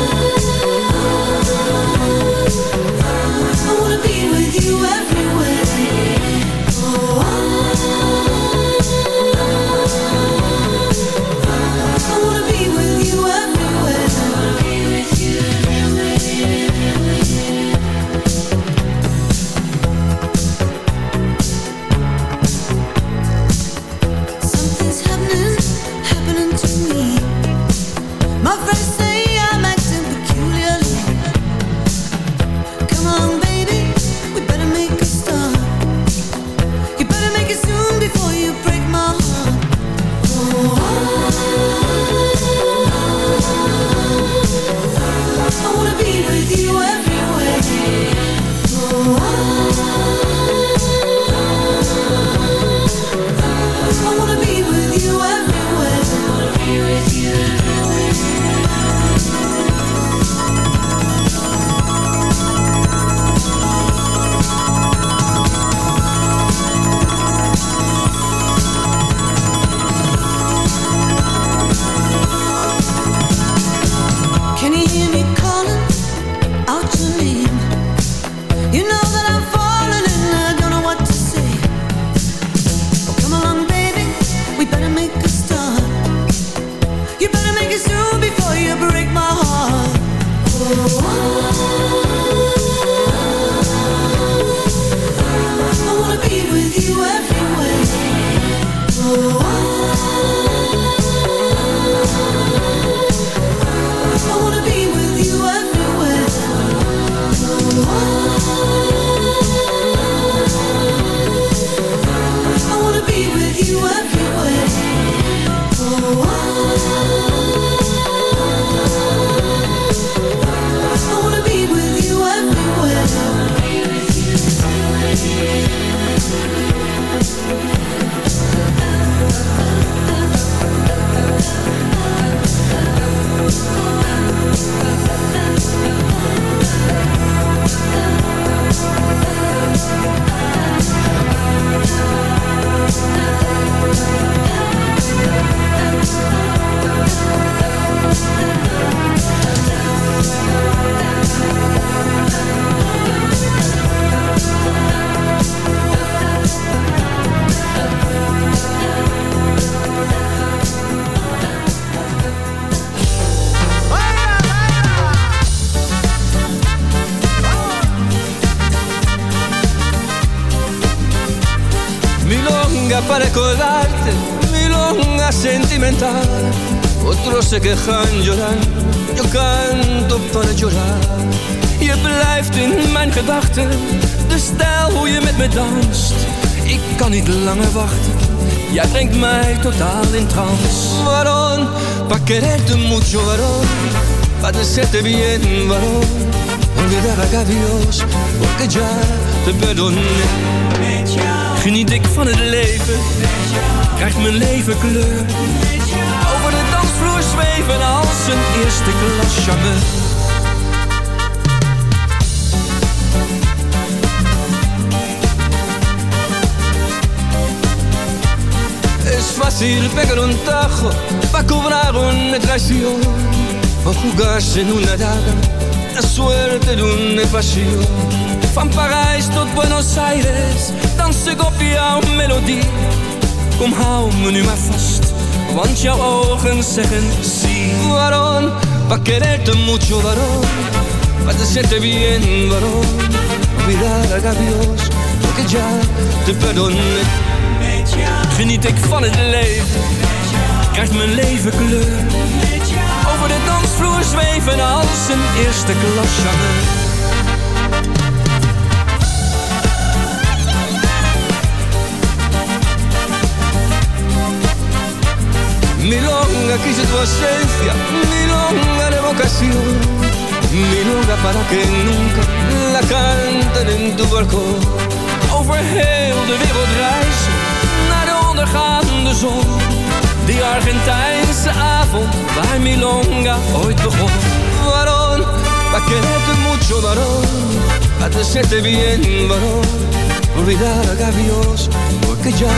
Otros se quejan llorando, yo canto para llorar. Je blijft in mijn gedachten, de stijl hoe je met me danst. Ik kan niet langer wachten, jij brengt mij totaal in trance. Waarom? Pa quererte mucho, waarom? Pa decirte bien, waarom? Olvidar a Dios, porque ya te perdoné. Geniet ik van het leven, krijgt mijn leven kleur. Dansvloer zweven als een eerste klas charmeur. Es fácil pegar un tajo pa cobrar una traición o jugarse en una daga la suerte de una pasión. Van Parijs tot Buenos Aires, dans ik op jouw melodie. Kom hou me nu maar vast, want jouw ogen zeggen zie. Waarom? Pa quererte mucho, waarom? Pa decirte bien, waarom? Olvidar a Dios, porque ya te perdoné. Geniet ik van het leven, krijgt mijn leven kleur. Over de dansvloer zweven zweven als een eerste klas Milonga quise tu ausencia, milonga de vocación, milonga para que nunca la canten en tu balcón. Over heel de wereld reizen, naar de ondergaande zon. Die Argentijnse avond waar milonga ooit begon. Waarom? Pa quererte mucho, varón, hacerte bien, varón. Olvidar a gavios, porque ya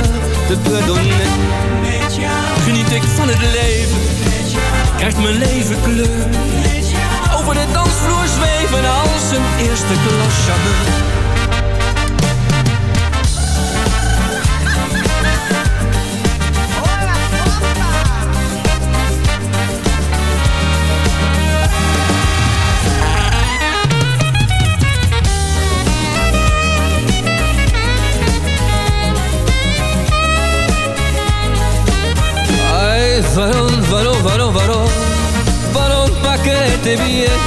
Geniet ik van het leven, krijgt mijn leven kleur. Over de dansvloer zweven als een eerste klas. Varón, varón, varón, varón, varón pa' quererte bien,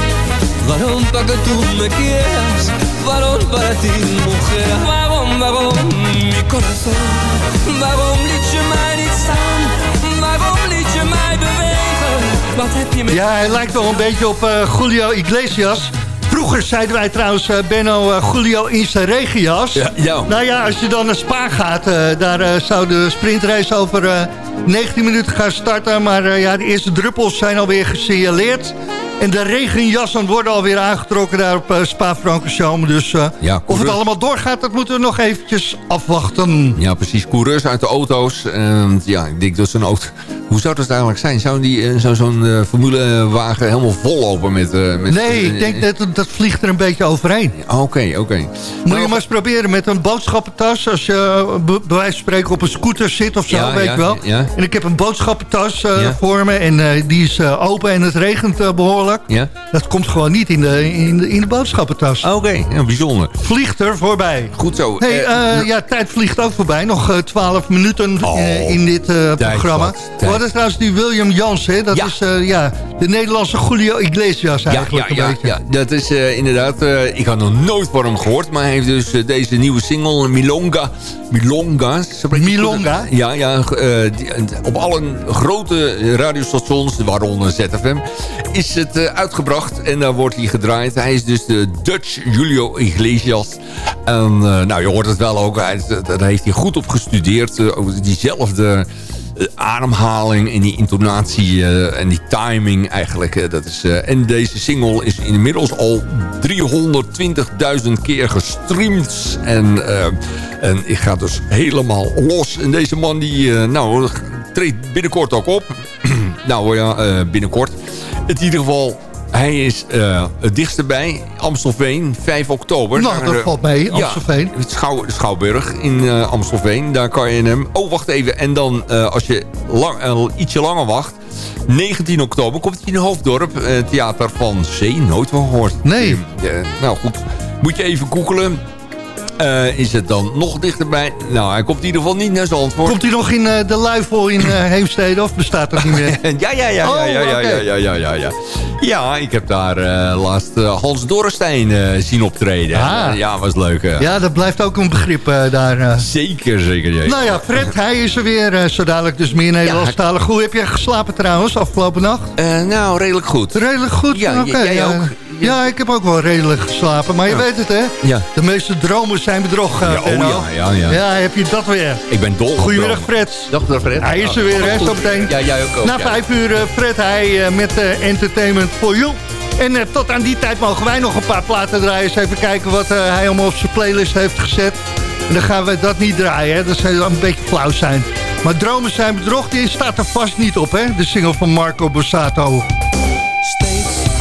varón pa' que tú me quieras, varón para ti mujer. Waarom, waarom, mi corazón, waarom liet je mij niet staan, waarom liet je mij bewegen, wat heb je met... Ja, hij lijkt wel een beetje op eh, Julio Iglesias. Vroeger zeiden wij trouwens, eh, Benno, eh, Julio in zijn regenjas. Ja, ja. Nou ja, als je dan naar Spa gaat, eh, daar zou de sprintrace over eh, 19 minuten gaan starten. Maar ja, de eerste druppels zijn alweer gesignaleerd. En de regenjassen worden alweer aangetrokken daar op Spa-Francorchamps. Dus Ja, of het allemaal doorgaat, dat moeten we nog eventjes afwachten. Ja, precies. Coureurs uit de auto's. En ja, ik denk dat zo'n auto... Hoe zou dat eigenlijk zijn? Zou die, eh, zo'n eh, formulewagen helemaal vol lopen met... eh, met Nee, ik denk dat dat vliegt er een beetje overheen. Oké, oké. Moet Nou, je maar eens proberen met een boodschappentas. Als je bij wijze van spreken op een scooter zit of zo, Ja, weet ja, je wel. ja. En ik heb een boodschappentas voor me. En die is open en het regent eh, behoorlijk. Ja? Dat komt gewoon niet in de, in de, in de boodschappentas. Oké, ja, bijzonder. Vliegt er voorbij. Goed zo. Hey, eh, ja, tijd vliegt ook voorbij. Nog 12 minuten eh, in dit programma. We hadden trouwens die William Jans, hè? Dat Ja. is eh, ja, de Nederlandse Julio Iglesias ja, eigenlijk ja, ja, een beetje. ja, dat is eh, inderdaad... eh, ik had nog nooit van hem gehoord, maar hij heeft dus deze nieuwe single, Milonga... Milonga? goed? Milonga? Ja, ja die- op alle grote radiostations, waaronder ZFM, is het uitgebracht en daar wordt hij gedraaid. Hij is dus de Dutch Julio Iglesias. En nou, je hoort het wel ook, hij, daar heeft hij goed op gestudeerd, over diezelfde ademhaling en die intonatie eh, en die timing eigenlijk. eh, dat is, eh, en deze single is inmiddels al 320.000 keer gestreamd. En, eh, en ik ga dus helemaal los. En deze man die eh, nou, treedt binnenkort ook op. [CLEARS THROAT] nou ja, eh, binnenkort. In ieder geval... Hij is eh, het dichtste bij, Amstelveen, 5 oktober. Nou, Daar, dat valt mee, Amstelveen. Ja, het Schouw, de Schouwburg in eh, Amstelveen. Daar kan je hem... Oh, wacht even. En dan, eh, als je lang, ietsje langer wacht... 19 oktober komt hij in Hoofddorp. theater van Zee. Nooit van gehoord. Nee. Nou, goed. Moet je even googelen. Eh, is het dan nog dichterbij? Nou, hij komt in ieder geval niet naar Zandvoort. Komt hij nog in eh, de Luifel in eh, Heemstede of bestaat dat niet meer? [LAUGHS] ja, ja, ja, ja, Oh, ja, ja, ja, ja, ja, ja, ja. Ja, ik heb daar laatst Hans Dorrestein zien optreden. Ah. Ja, was leuk. Ja, dat blijft ook een begrip daar. Zeker, zeker. ja. Nou ja, Fred, hij is er weer. zo dadelijk dus meer Nederlandstalig. Hoe heb jij geslapen trouwens afgelopen nacht? Nou, redelijk goed. Redelijk goed? Ja, Oké, jij ja. ook? Ja, ik heb ook wel redelijk geslapen. Maar je Ja. weet het, hè? Ja. De meeste dromen zijn bedrog, eh, Ja, oh ja, ja, ja. Ja, heb je dat weer. Ik ben dol. op Goedemiddag. Fred. Dag, dag, Fred. Hij is er weer, hè, zo meteen. Ja, jij ook. ook Na ja. vijf uur, eh, Fred, hij eh, met eh, Entertainment for You. En tot aan die tijd mogen wij nog een paar platen draaien. Eens even kijken wat hij allemaal op zijn playlist heeft gezet. En dan gaan we dat niet draaien, hè. Dat zou een beetje flauw zijn. Maar Dromen zijn bedrog, die staat er vast niet op, hè. De single van Marco Borsato.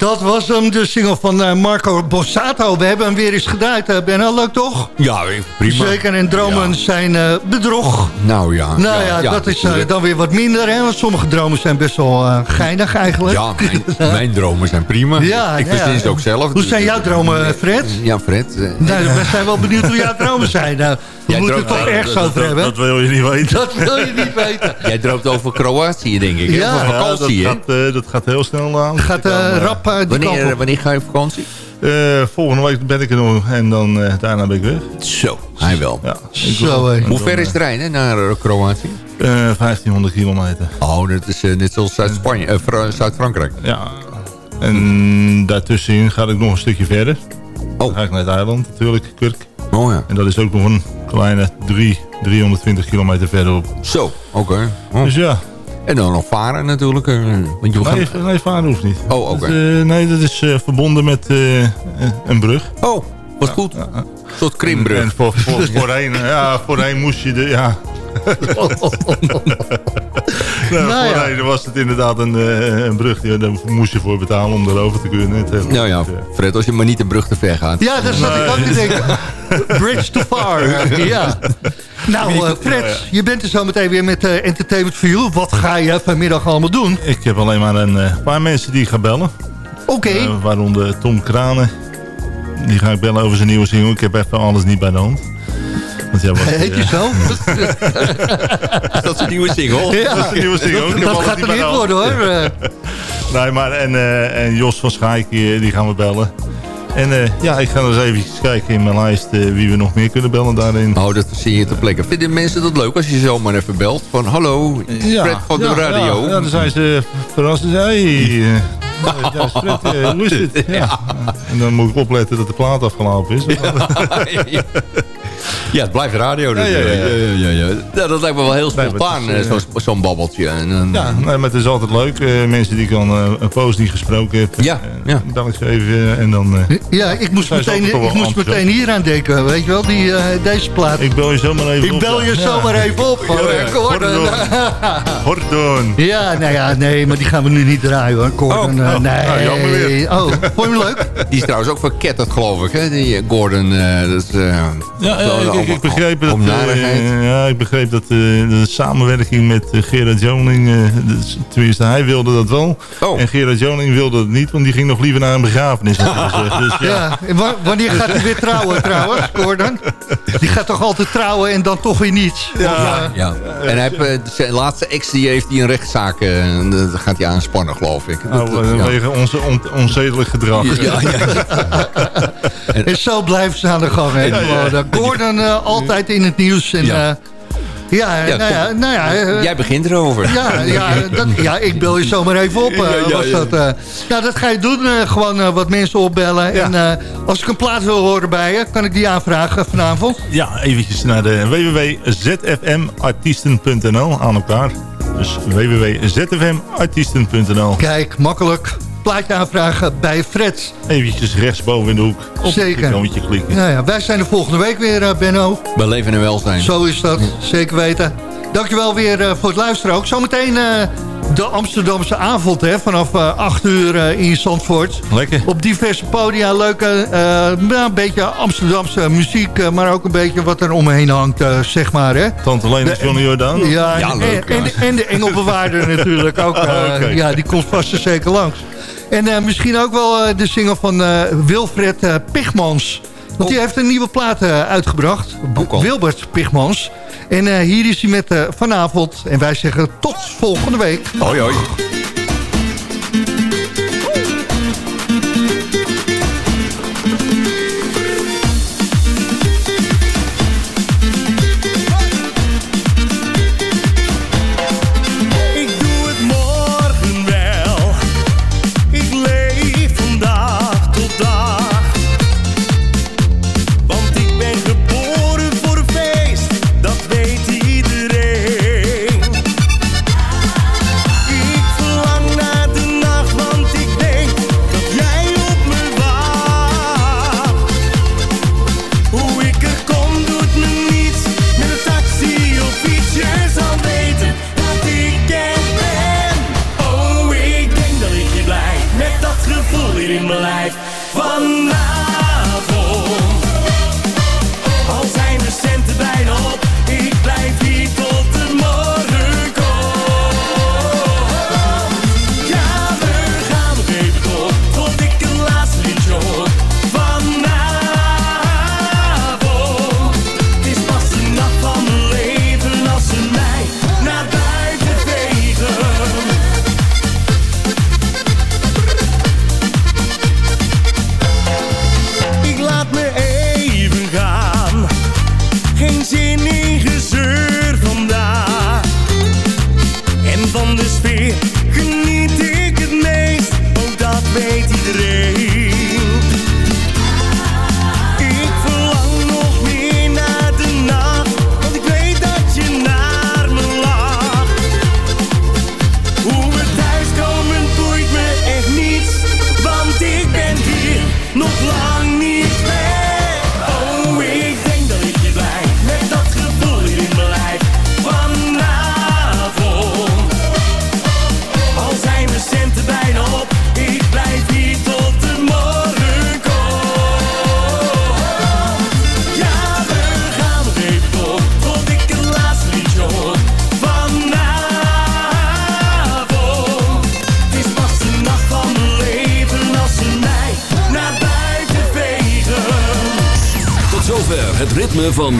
dat was hem, de single van eh, Marco Bossato. We hebben hem weer eens gedraaid. Uh, ben leuk toch? Ja, prima. Zeker, en dromen zijn eh, bedrog. Nou ja. Nou ja, dat is eh, dan weer wat minder, hè? Want sommige dromen zijn best wel eh, geinig eigenlijk. Ja, mijn, mijn dromen zijn prima. [LAUGHS] Ja, ik verzin ze ja. ook zelf. Hoe zijn jouw dromen, Fred? Ja, Fred. eh, Nou, we zijn wel benieuwd hoe jouw dromen zijn. We Jij moeten het droomt- toch ergens over hebben. dat wil je niet weten. Dat wil je niet weten. Jij droomt over Kroatië, denk ik. hè? Ja. Over vakantie, dat, gaat, eh, dat gaat heel snel aan. Gaat eh, rap eh, die kant Wanneer, op. wanneer ga je op vakantie? Eh, volgende week ben ik er nog en dan eh, daarna ben ik weg. Zo, hij wel. Ja, Zo, Hoe ver is het rijden naar eh, Kroatië? eh, 1500 kilometer. Oh, dat is eh, net zoals eh, Zuid-Frankrijk. Ja. En daartussenin ga ik nog een stukje verder. Oh. Dan ga ik naar het eiland natuurlijk, Kurk. Oh ja. En dat is ook nog een kleine 3, 320 kilometer verderop. Zo, oké. Oh. Dus ja, En dan nog varen natuurlijk. eh, want je nee, varen hoeft niet. Oh, oké. Eh, nee, dat is eh, verbonden met een brug. Oh, wat goed. Een soort krimbrug. En voor, voor, voorheen, ja, voorheen moest je de, ja. Nou, Nou ja. was het inderdaad een, eh, een brug. Ja, daar moest je voor betalen om erover te kunnen. Nou ja, eh, Fred, als je maar niet de brug te ver gaat. Ja, daar zat ik ook te denken. Bridge too far. Ja. Nou, eh, Fred, je bent er zo meteen weer met eh, Entertainment for You. Wat ga je vanmiddag allemaal doen? Ik heb alleen maar een eh, paar mensen die ik ga bellen. Oké. Waaronder Tom Kranen. Die ga ik bellen over zijn nieuwe single. Ik heb even alles niet bij de hand. Want ja, Heet je zo? Dat is een nieuwe single. Ja, Dat is een nieuwe single. Ik heb dat alles gaat niet er niet worden hoor. Nee, maar en, eh, en Jos van Schaik, die, gaan we bellen. En eh, ja, ik ga eens even kijken in mijn lijst eh, wie we nog meer kunnen bellen daarin. Oh, dat zie je ter plekke. Vinden mensen dat leuk als je zomaar even belt? Van hallo, Fred van de ja, radio. Ja, ja, dan zijn ze verrast. Hey, eh, ja, is Fred, hoe is het? [LAUGHS] Ja. En dan moet ik opletten dat de plaat afgelopen is. [LAUGHS] Ja, het blijft radio Ja, ja, natuurlijk. ja. Ja, ja, ja. Ja, dat lijkt me wel heel Nee, spontaan, eh, eh, zo'n zo'n babbeltje. En, dan- Ja, nee, maar het is altijd leuk. eh, mensen die ik al eh, een poos niet gesproken heb. Ja, eh, ja. Bel ik even eh, en dan... eh, ja, ik moest, meteen, ik moest meteen hier aan denken. Weet je wel, die, eh, deze plaat. ik bel je zomaar even Ik op, bel ja. je Ja. zomaar even op. Van, Ja, eh, ja. Gordon. Gordon. [LAUGHS] Ja, nou ja, nee, maar die gaan we nu niet draaien hoor. Gordon, Oh, eh, oh, nee. nou, jammer weer. Oh, vond je hem leuk? Die is trouwens ook verketterd, geloof ik, hè? Die eh, Gordon. eh, dat is, eh, Ja, ja, zo'n ik, begreep dat, om eh, ja, ik begreep dat eh, de samenwerking met eh, Gerard Joning, dus- tenminste hij wilde dat wel. Oh. En Gerard Joning wilde het niet, want die ging nog liever naar een begrafenis. Dus, ja. Ja, wanneer gaat hij weer trouwen trouwens, Gordon? Die gaat toch altijd trouwen en dan toch weer niets? Eh, Ja. En hij heeft, zijn laatste ex die heeft hij een rechtszaak. en dat gaat hij aanspannen, geloof ik. Dat- Nou, ja. Vanwege onze on onzedelijk gedrag. Ja, ja, En zo blijven ze aan de gang. hè. Gordon altijd in het nieuws. En, Ja. ja. ja, Ja, nou ja, nou ja eh, Jij begint erover. Ja, ja, dat, ja, ik bel je zomaar even op. eh, Ja, ja, was ja. Dat, eh. ja, dat ga je doen. eh, gewoon eh, wat mensen opbellen. En eh, als ik een plaat wil horen bij je, kan ik die aanvragen vanavond. Ja, eventjes naar de www.zfmartiesten.nl aan elkaar. Dus www.zfmartiesten.nl Kijk, makkelijk. Plaatje aanvragen bij Fred. Eventjes rechtsboven in de hoek. Op Zeker. het klikken. Nou ja, wij zijn er volgende week weer, eh, Benno. Bij leven en welzijn. Zo is dat, zeker weten. Dankjewel weer eh, voor het luisteren ook. Zometeen eh, de Amsterdamse avond hè, vanaf eh 8 uur in Zandvoort. Lekker. Op diverse podia, leuke, eh, ja, een beetje Amsterdamse muziek... maar ook een beetje wat er omheen hangt, zeg maar. Hè. Tante Lena Johnny Jordaan. Ja, Ja, en, leuk, en, de, en de engelbewaarder [LAUGHS] natuurlijk ook. eh. Ja, die komt vast en zeker langs. En eh, misschien ook wel eh, de single van eh, Wilfred Pigmans. Want die heeft een nieuwe plaat uitgebracht. Wilbert Pigmans. En hier is hij met vanavond. En wij zeggen tot volgende week. Hoi, hoi.